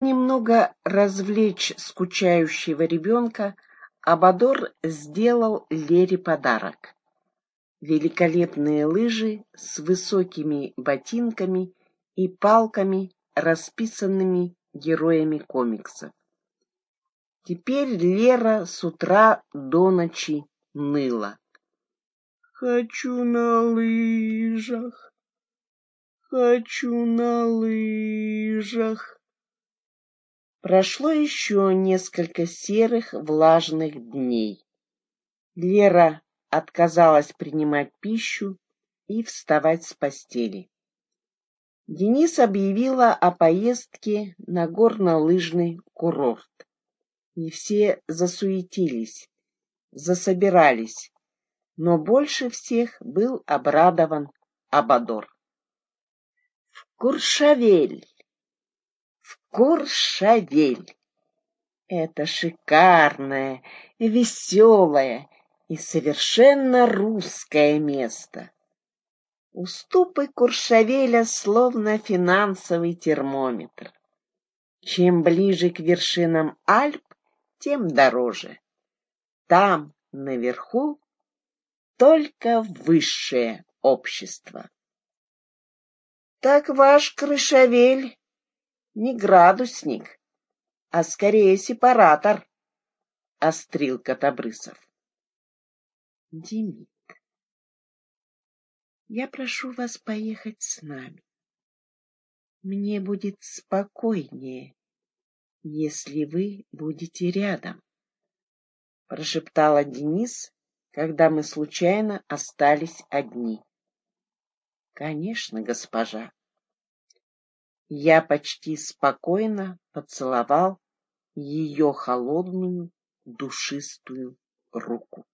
Немного развлечь скучающего ребенка, Абадор сделал Лере подарок. Великолепные лыжи с высокими ботинками и палками, расписанными героями комиксов. Теперь Лера с утра до ночи ныла. «Хочу на лыжах, хочу на лыжах». Прошло еще несколько серых влажных дней. Лера отказалась принимать пищу и вставать с постели. Денис объявила о поездке на горнолыжный курорт и все засуетились, засобирались, но больше всех был обрадован Абадор. В Куршавель! Куршавель! Это шикарное, веселое и совершенно русское место. Уступы Куршавеля словно финансовый термометр. Чем ближе к вершинам Альп, тем дороже. Там, наверху, только высшее общество. Так ваш крышавель не градусник, а скорее сепаратор, — острил Котобрысов. Демид, я прошу вас поехать с нами. Мне будет спокойнее, если вы будете рядом, прошептала Денис, когда мы случайно остались одни. Конечно, госпожа. Я почти спокойно поцеловал ее холодную, душистую руку.